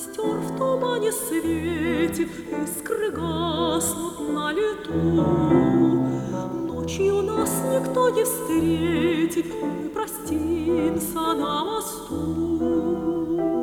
Костер в тумане светит, искры гаснут на лету. Ночью нас никто не встретит, мы простимся на мосту.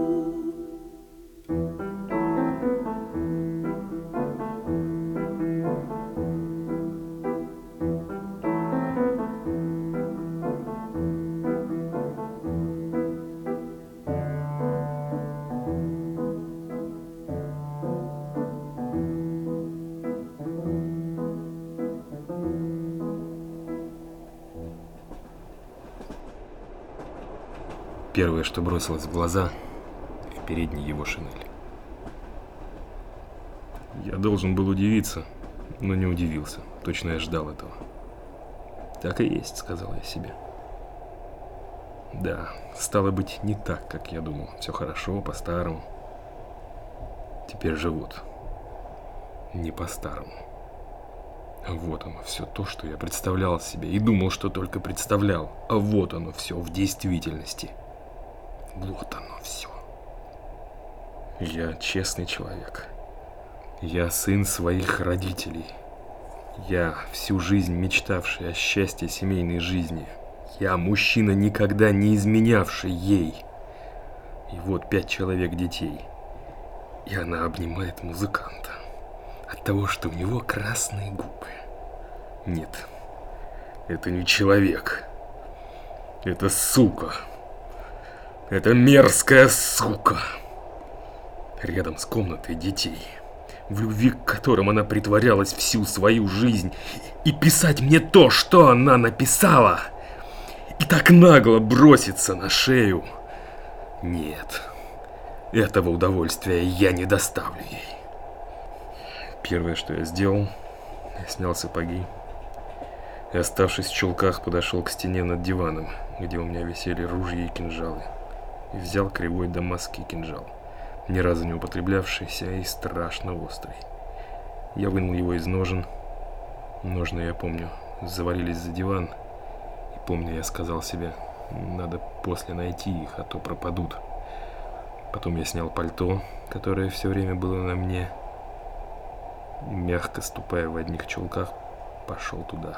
Первое, что бросилось в глаза, в передней его шинели. Я должен был удивиться, но не удивился. Точно я ждал этого. Так и есть, сказал я себе. Да, стало быть, не так, как я думал. Все хорошо, по-старому. Теперь живут. Не по-старому. Вот оно, все то, что я представлял себе и думал, что только представлял. А вот оно все в действительности. Вот оно все. Я честный человек. Я сын своих родителей. Я всю жизнь мечтавший о счастье семейной жизни. Я мужчина, никогда не изменявший ей. И вот пять человек детей. И она обнимает музыканта. От того, что у него красные губы. Нет, это не человек. Это сука. Это мерзкая сука. Рядом с комнатой детей, в любви к которым она притворялась всю свою жизнь, и писать мне то, что она написала, и так нагло броситься на шею. Нет, этого удовольствия я не доставлю ей. Первое, что я сделал, я снял сапоги и, оставшись в чулках, подошел к стене над диваном, где у меня висели ружья и кинжалы и взял кривой дамасский кинжал, ни разу не употреблявшийся и страшно острый. Я вынул его из ножен. Ножны, я помню, завалились за диван. И помню, я сказал себе, надо после найти их, а то пропадут. Потом я снял пальто, которое все время было на мне. И, мягко ступая в одних чулках, пошел туда.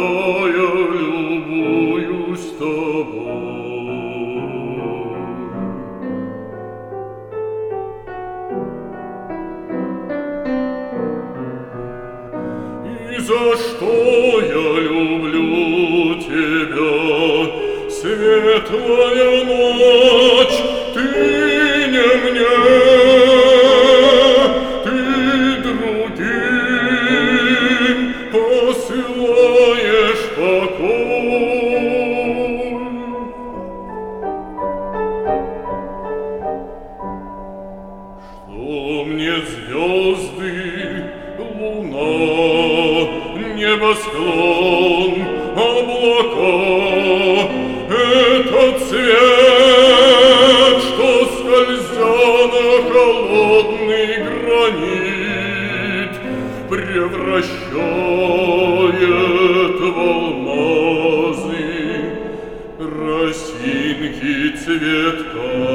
за что я люблю тебя, светлая ночь, ты не мне, ты другим посылаешь покой. Что мне звезды, небосклон, облака, этот цвет, что скользя на холодный гранит, превращает в алмазы росинки цветка.